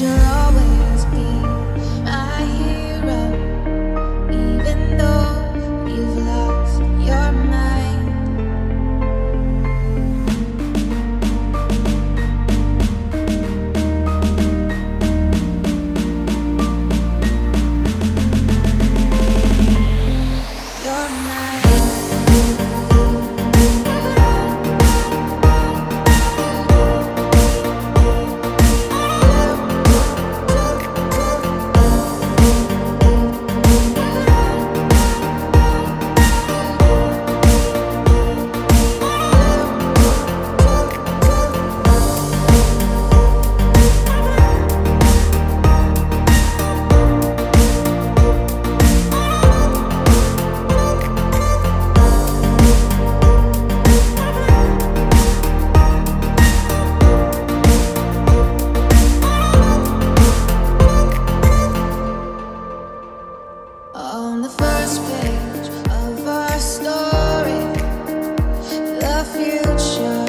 your future.